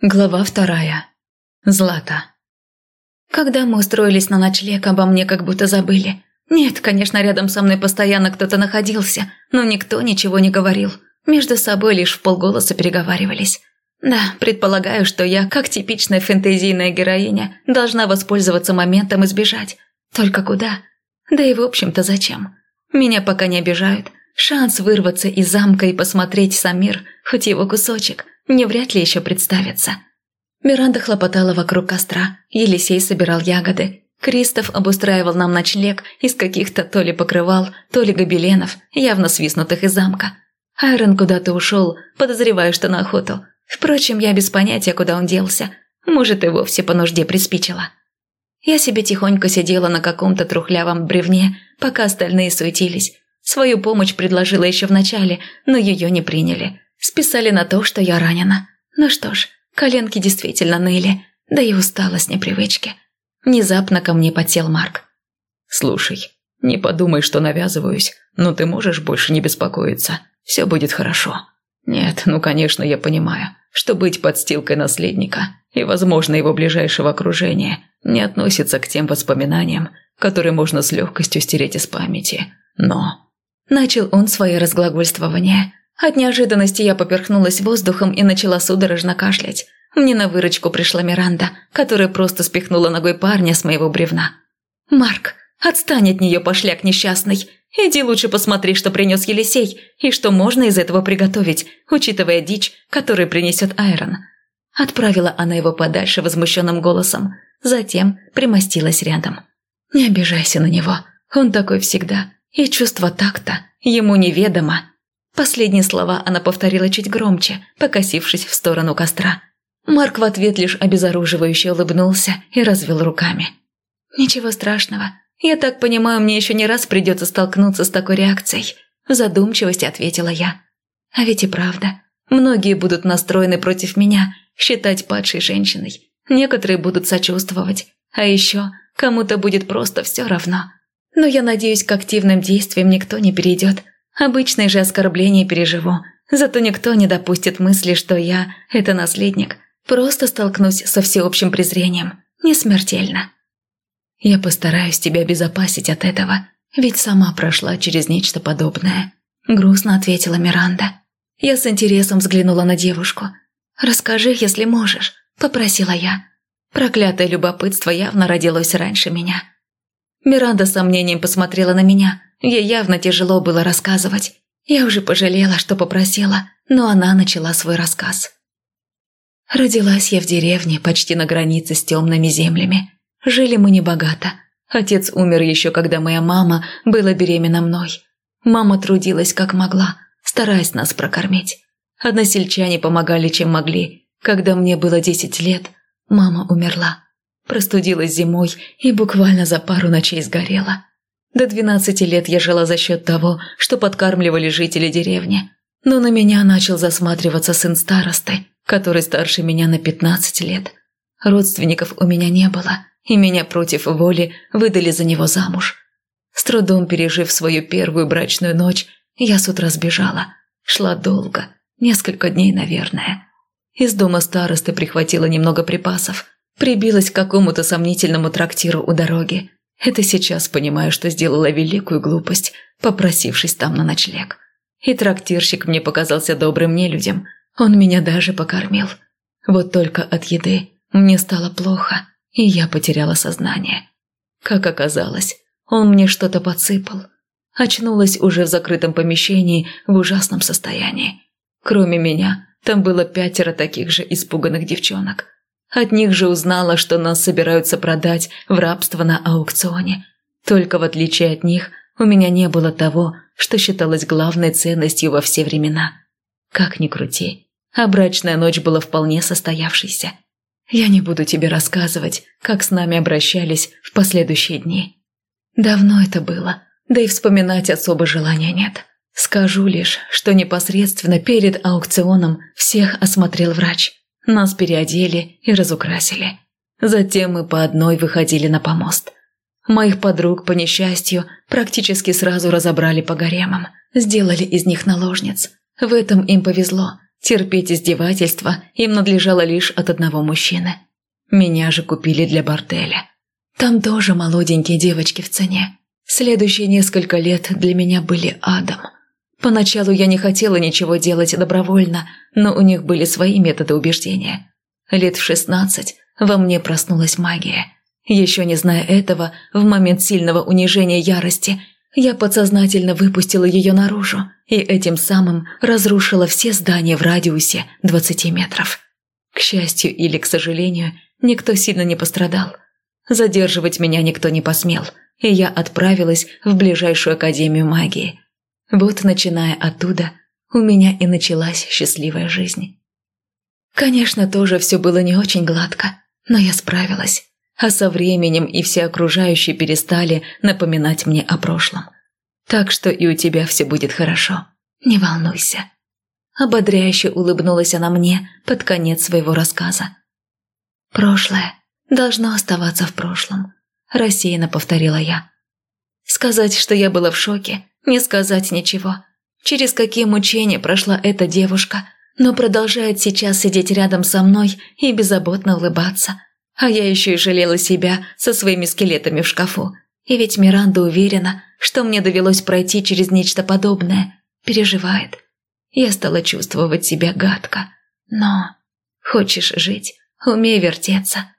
Глава вторая. Злата. Когда мы устроились на ночлег, обо мне как будто забыли. Нет, конечно, рядом со мной постоянно кто-то находился, но никто ничего не говорил. Между собой лишь в полголоса переговаривались. Да, предполагаю, что я, как типичная фэнтезийная героиня, должна воспользоваться моментом и сбежать. Только куда? Да и в общем-то зачем? Меня пока не обижают. Шанс вырваться из замка и посмотреть сам мир, хоть его кусочек – мне вряд ли еще представится. Миранда хлопотала вокруг костра, Елисей собирал ягоды. Кристоф обустраивал нам ночлег из каких-то то ли покрывал, то ли гобеленов, явно свистнутых из замка. Айрон куда-то ушел, подозреваю, что на охоту. Впрочем, я без понятия, куда он делся. Может, и вовсе по нужде приспичило. Я себе тихонько сидела на каком-то трухлявом бревне, пока остальные суетились. Свою помощь предложила еще в начале, но ее не приняли. Списали на то, что я ранена. Ну что ж, коленки действительно ныли, да и устала с непривычки. Внезапно ко мне подсел Марк. «Слушай, не подумай, что навязываюсь, но ты можешь больше не беспокоиться. Все будет хорошо». «Нет, ну, конечно, я понимаю, что быть подстилкой наследника и, возможно, его ближайшего окружения не относится к тем воспоминаниям, которые можно с легкостью стереть из памяти. Но...» Начал он свое разглагольствование – от неожиданности я поперхнулась воздухом и начала судорожно кашлять. Мне на выручку пришла Миранда, которая просто спихнула ногой парня с моего бревна. «Марк, отстань от нее, пошляк несчастный. Иди лучше посмотри, что принес Елисей, и что можно из этого приготовить, учитывая дичь, которую принесет Айрон». Отправила она его подальше возмущенным голосом, затем примостилась рядом. «Не обижайся на него, он такой всегда, и чувство такта ему неведомо». Последние слова она повторила чуть громче, покосившись в сторону костра. Марк в ответ лишь обезоруживающе улыбнулся и развел руками. «Ничего страшного. Я так понимаю, мне еще не раз придется столкнуться с такой реакцией», – в задумчивости ответила я. «А ведь и правда. Многие будут настроены против меня, считать падшей женщиной. Некоторые будут сочувствовать. А еще кому-то будет просто все равно. Но я надеюсь, к активным действиям никто не перейдет, Обычные же оскорбления переживу. Зато никто не допустит мысли, что я – это наследник. Просто столкнусь со всеобщим презрением. Не смертельно. Я постараюсь тебя обезопасить от этого, ведь сама прошла через нечто подобное. Грустно ответила Миранда. Я с интересом взглянула на девушку. «Расскажи, если можешь», – попросила я. Проклятое любопытство явно родилось раньше меня. Миранда с сомнением посмотрела на меня – Ей явно тяжело было рассказывать. Я уже пожалела, что попросила, но она начала свой рассказ. Родилась я в деревне, почти на границе с темными землями. Жили мы небогато. Отец умер еще, когда моя мама была беременна мной. Мама трудилась как могла, стараясь нас прокормить. Односельчане помогали, чем могли. Когда мне было десять лет, мама умерла. Простудилась зимой и буквально за пару ночей сгорела. До двенадцати лет я жила за счет того, что подкармливали жители деревни. Но на меня начал засматриваться сын старосты, который старше меня на пятнадцать лет. Родственников у меня не было, и меня против воли выдали за него замуж. С трудом пережив свою первую брачную ночь, я с утра сбежала. Шла долго, несколько дней, наверное. Из дома старосты прихватила немного припасов, прибилась к какому-то сомнительному трактиру у дороги – это сейчас понимаю, что сделала великую глупость, попросившись там на ночлег. И трактирщик мне показался добрым нелюдем. Он меня даже покормил. Вот только от еды мне стало плохо, и я потеряла сознание. Как оказалось, он мне что-то подсыпал. Очнулась уже в закрытом помещении в ужасном состоянии. Кроме меня, там было пятеро таких же испуганных девчонок – от них же узнала, что нас собираются продать в рабство на аукционе. Только в отличие от них, у меня не было того, что считалось главной ценностью во все времена. Как ни крути, а брачная ночь была вполне состоявшейся. Я не буду тебе рассказывать, как с нами обращались в последующие дни. Давно это было, да и вспоминать особо желания нет. Скажу лишь, что непосредственно перед аукционом всех осмотрел врач – нас переодели и разукрасили. Затем мы по одной выходили на помост. Моих подруг, по несчастью, практически сразу разобрали по гаремам, сделали из них наложниц. В этом им повезло. Терпеть издевательства им надлежало лишь от одного мужчины. Меня же купили для борделя. Там тоже молоденькие девочки в цене. Следующие несколько лет для меня были адом. Поначалу я не хотела ничего делать добровольно, но у них были свои методы убеждения. Лет в шестнадцать во мне проснулась магия. Еще не зная этого, в момент сильного унижения ярости, я подсознательно выпустила ее наружу и этим самым разрушила все здания в радиусе 20 метров. К счастью или к сожалению, никто сильно не пострадал. Задерживать меня никто не посмел, и я отправилась в ближайшую академию магии. Вот, начиная оттуда, у меня и началась счастливая жизнь. Конечно, тоже все было не очень гладко, но я справилась. А со временем и все окружающие перестали напоминать мне о прошлом. Так что и у тебя все будет хорошо. Не волнуйся. Ободряюще улыбнулась она мне под конец своего рассказа. Прошлое должно оставаться в прошлом, рассеянно повторила я. Сказать, что я была в шоке, не сказать ничего. Через какие мучения прошла эта девушка, но продолжает сейчас сидеть рядом со мной и беззаботно улыбаться. А я еще и жалела себя со своими скелетами в шкафу. И ведь Миранда уверена, что мне довелось пройти через нечто подобное. Переживает. Я стала чувствовать себя гадко. Но хочешь жить, умей вертеться.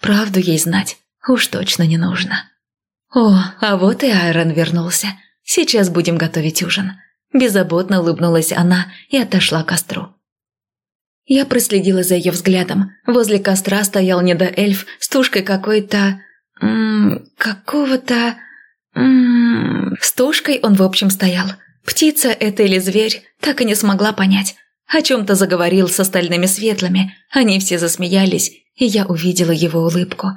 Правду ей знать уж точно не нужно. О, а вот и Айрон вернулся. Сейчас будем готовить ужин. Беззаботно улыбнулась она и отошла к костру. Я проследила за ее взглядом. Возле костра стоял недоэльф с тушкой какой-то... какого-то... С тушкой он в общем стоял. Птица это или зверь, так и не смогла понять. О чем-то заговорил с остальными светлыми. Они все засмеялись, и я увидела его улыбку.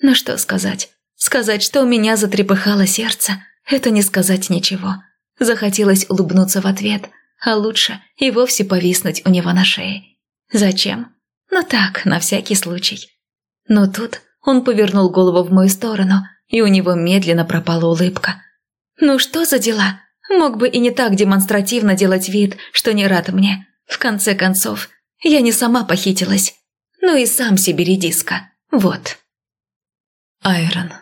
Но что сказать? Сказать, что у меня затрепыхало сердце, это не сказать ничего. Захотелось улыбнуться в ответ, а лучше и вовсе повиснуть у него на шее. Зачем? Ну так, на всякий случай. Но тут он повернул голову в мою сторону, и у него медленно пропала улыбка. «Ну что за дела? Мог бы и не так демонстративно делать вид, что не рад мне. В конце концов, я не сама похитилась. Ну и сам себе редиска. Вот». Айрон.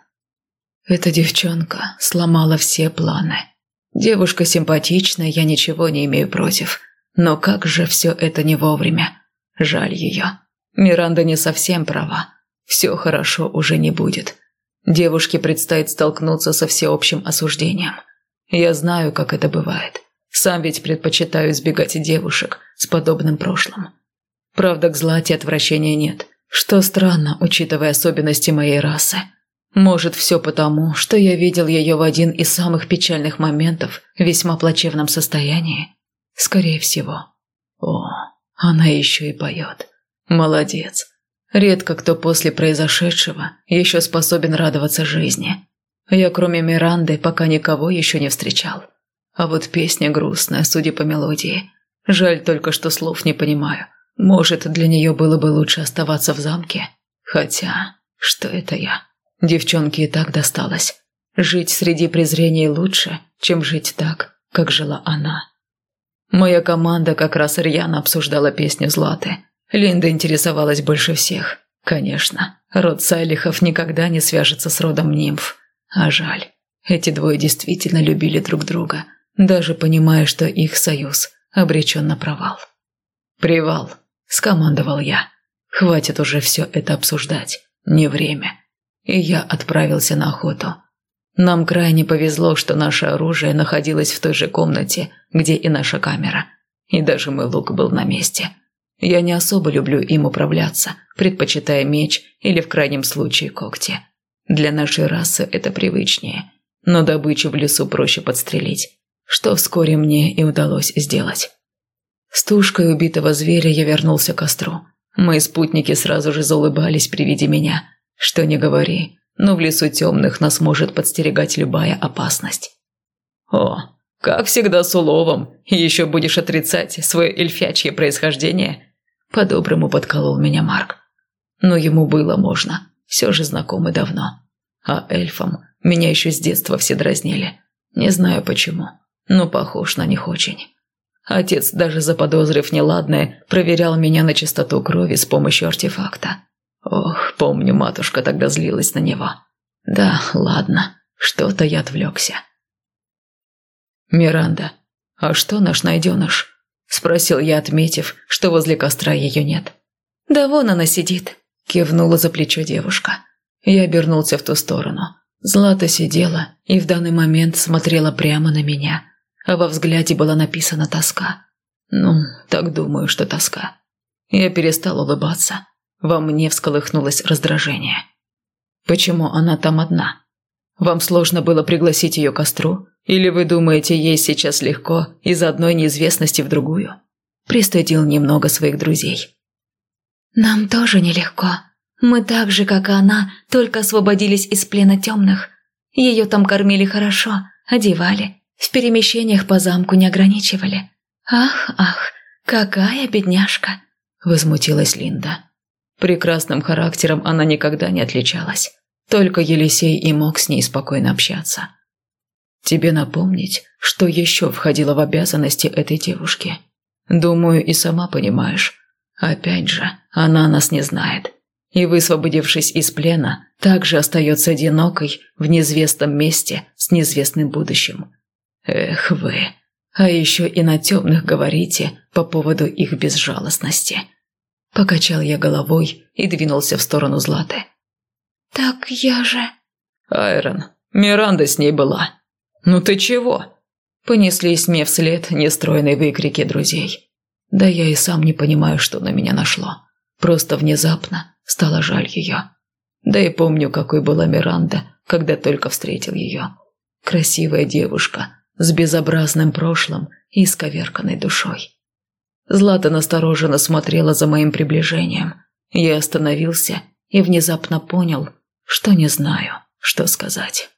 Эта девчонка сломала все планы. Девушка симпатичная, я ничего не имею против. Но как же все это не вовремя. Жаль ее. Миранда не совсем права. Все хорошо уже не будет. Девушке предстоит столкнуться со всеобщим осуждением. Я знаю, как это бывает. Сам ведь предпочитаю избегать девушек с подобным прошлым. Правда, к Злате отвращения нет. Что странно, учитывая особенности моей расы. Может, все потому, что я видел ее в один из самых печальных моментов в весьма плачевном состоянии? Скорее всего. О, она еще и поет. Молодец. Редко кто после произошедшего еще способен радоваться жизни. Я, кроме Миранды, пока никого еще не встречал. А вот песня грустная, судя по мелодии. Жаль только, что слов не понимаю. Может, для нее было бы лучше оставаться в замке? Хотя, что это я? Девчонке и так досталось. Жить среди презрений лучше, чем жить так, как жила она. Моя команда как раз рьяно обсуждала песню Златы. Линда интересовалась больше всех. Конечно, род Сайлихов никогда не свяжется с родом нимф. А жаль. Эти двое действительно любили друг друга, даже понимая, что их союз обречен на провал. «Привал», – скомандовал я. «Хватит уже все это обсуждать. Не время и я отправился на охоту. Нам крайне повезло, что наше оружие находилось в той же комнате, где и наша камера. И даже мой лук был на месте. Я не особо люблю им управляться, предпочитая меч или в крайнем случае когти. Для нашей расы это привычнее, но добычу в лесу проще подстрелить, что вскоре мне и удалось сделать. С тушкой убитого зверя я вернулся к костру. Мои спутники сразу же заулыбались при виде меня – что не говори, но в лесу темных нас может подстерегать любая опасность. О, как всегда с уловом, еще будешь отрицать свое эльфячье происхождение? По-доброму подколол меня Марк. Но ему было можно, все же знакомы давно. А эльфам меня еще с детства все дразнили. Не знаю почему, но похож на них очень. Отец, даже заподозрив неладное, проверял меня на чистоту крови с помощью артефакта. Ох, помню, матушка тогда злилась на него. Да, ладно, что-то я отвлекся. «Миранда, а что наш найденыш?» – спросил я, отметив, что возле костра ее нет. «Да вон она сидит», – кивнула за плечо девушка. Я обернулся в ту сторону. Злата сидела и в данный момент смотрела прямо на меня, а во взгляде была написана тоска. Ну, так думаю, что тоска. Я перестал улыбаться. Во мне всколыхнулось раздражение. Почему она там одна? Вам сложно было пригласить ее к костру? Или вы думаете, ей сейчас легко из одной неизвестности в другую? Пристыдил немного своих друзей. Нам тоже нелегко. Мы так же, как и она, только освободились из плена темных. Ее там кормили хорошо, одевали, в перемещениях по замку не ограничивали. Ах, ах, какая бедняжка!» – возмутилась Линда. Прекрасным характером она никогда не отличалась. Только Елисей и мог с ней спокойно общаться. Тебе напомнить, что еще входило в обязанности этой девушки. Думаю, и сама понимаешь. Опять же, она нас не знает и, высвободившись из плена, также остается одинокой в неизвестном месте с неизвестным будущим. Эх вы, а еще и на темных говорите по поводу их безжалостности. Покачал я головой и двинулся в сторону Златы. «Так я же...» «Айрон, Миранда с ней была. Ну ты чего?» Понеслись мне вслед нестройные выкрики друзей. Да я и сам не понимаю, что на меня нашло. Просто внезапно Стало жаль ее. Да и помню, какой была Миранда, когда только встретил ее. Красивая девушка с безобразным прошлым и исковерканной душой. Злата настороженно смотрела за моим приближением. Я остановился и внезапно понял, что не знаю, что сказать.